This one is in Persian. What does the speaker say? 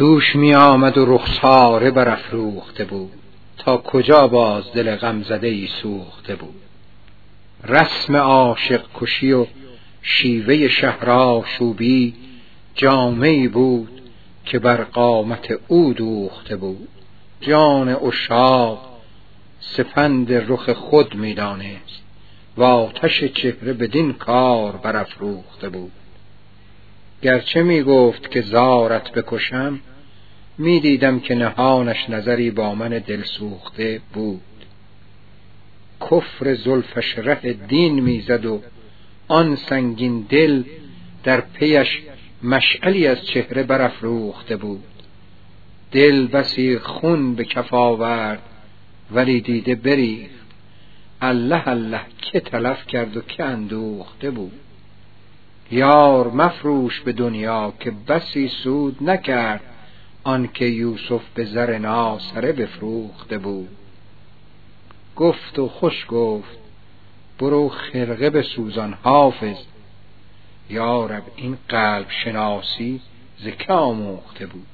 دوش می آمد و رخساره برافروخته بود. تا کجا باز دل غمزده ای سوخته بود؟ رسم عاشق کشی و شیوه شهرا شوبی جامعی بود که بر قامت او دوخته بود. جان اشاق سپند رخ خود می‌دانست. و آتش چهره بدین کار برافروخته بود. گرچه می گفت که زارت بکشم می دیدم که نهانش نظری با من دل سوخته بود. کفر زلفش ره دین می‌زد و آن سنگین دل در پیش مشعلی از چهره برافروخته بود. دل بسی خون به کف آورد ولی دیده بریخت. الله الله که تلف کرد و که اندوخته بود. یار مفروش به دنیا که بسی سود نکرد. آنکه یوسف به زر ناسره بفروخته بود. گفت و خوش گفت برو خرقه به سوزان حافظ. یارب این قلب شناسی ز آموخته بود؟